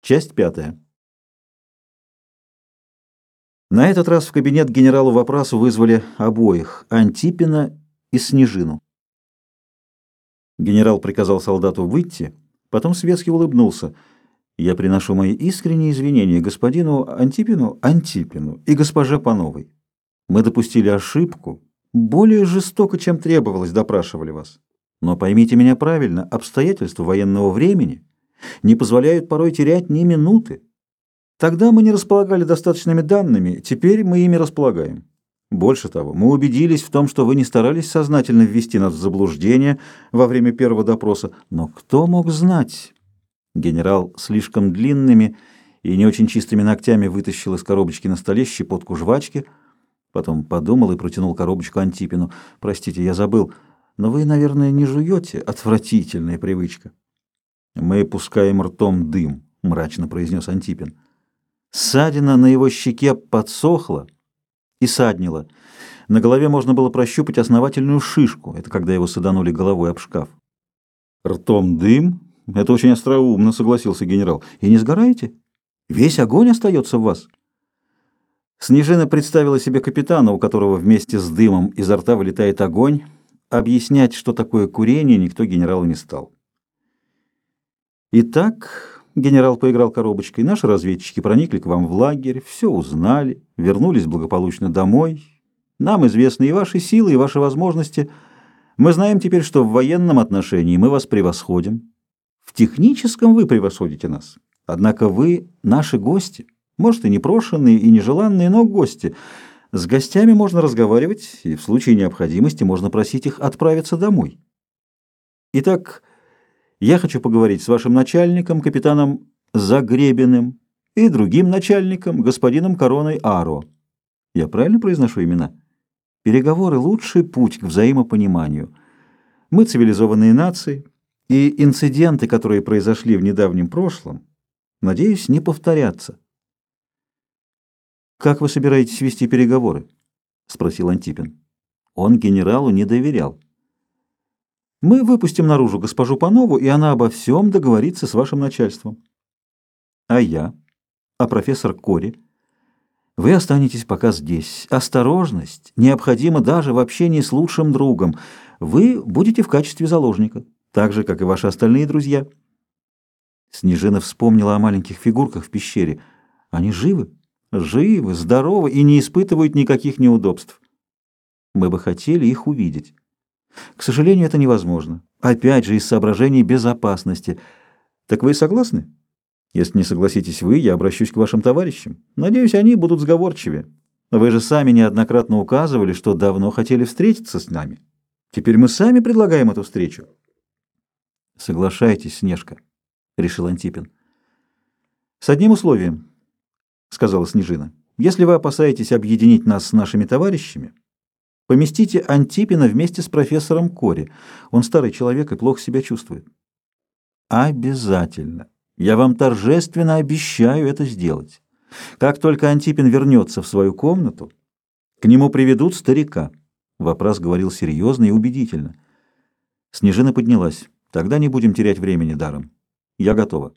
Часть пятая. На этот раз в кабинет генералу Вопросу вызвали обоих – Антипина и Снежину. Генерал приказал солдату выйти, потом светски улыбнулся. «Я приношу мои искренние извинения господину Антипину, Антипину и госпоже Пановой. Мы допустили ошибку, более жестоко, чем требовалось, допрашивали вас. Но поймите меня правильно, обстоятельства военного времени – не позволяют порой терять ни минуты. Тогда мы не располагали достаточными данными, теперь мы ими располагаем. Больше того, мы убедились в том, что вы не старались сознательно ввести нас в заблуждение во время первого допроса. Но кто мог знать? Генерал слишком длинными и не очень чистыми ногтями вытащил из коробочки на столе щепотку жвачки, потом подумал и протянул коробочку Антипину. «Простите, я забыл, но вы, наверное, не жуете? Отвратительная привычка». «Мы пускаем ртом дым», — мрачно произнес Антипин. Ссадина на его щеке подсохла и саднила. На голове можно было прощупать основательную шишку. Это когда его саданули головой об шкаф. «Ртом дым? Это очень остроумно», — согласился генерал. «И не сгораете? Весь огонь остается в вас». Снежина представила себе капитана, у которого вместе с дымом изо рта вылетает огонь. Объяснять, что такое курение, никто генералу не стал. Итак, генерал поиграл коробочкой, наши разведчики проникли к вам в лагерь, все узнали, вернулись благополучно домой. Нам известны и ваши силы, и ваши возможности. Мы знаем теперь, что в военном отношении мы вас превосходим. В техническом вы превосходите нас. Однако вы наши гости, может и непрошенные, и нежеланные, но гости. С гостями можно разговаривать, и в случае необходимости можно просить их отправиться домой. Итак, я хочу поговорить с вашим начальником, капитаном Загребиным, и другим начальником, господином Короной Аро. Я правильно произношу имена? Переговоры — лучший путь к взаимопониманию. Мы цивилизованные нации, и инциденты, которые произошли в недавнем прошлом, надеюсь, не повторятся. «Как вы собираетесь вести переговоры?» — спросил Антипин. Он генералу не доверял. Мы выпустим наружу госпожу Панову, и она обо всем договорится с вашим начальством. А я? А профессор Кори? Вы останетесь пока здесь. Осторожность необходима даже в общении с лучшим другом. Вы будете в качестве заложника, так же, как и ваши остальные друзья. Снежина вспомнила о маленьких фигурках в пещере. Они живы? Живы, здоровы и не испытывают никаких неудобств. Мы бы хотели их увидеть. К сожалению, это невозможно. Опять же, из соображений безопасности. Так вы согласны? Если не согласитесь вы, я обращусь к вашим товарищам. Надеюсь, они будут сговорчивее. Вы же сами неоднократно указывали, что давно хотели встретиться с нами. Теперь мы сами предлагаем эту встречу. Соглашайтесь, Снежка, — решил Антипин. С одним условием, — сказала Снежина. Если вы опасаетесь объединить нас с нашими товарищами, Поместите Антипина вместе с профессором Кори. Он старый человек и плохо себя чувствует. Обязательно. Я вам торжественно обещаю это сделать. Как только Антипин вернется в свою комнату, к нему приведут старика. Вопрос говорил серьезно и убедительно. Снежина поднялась. Тогда не будем терять времени даром. Я готова.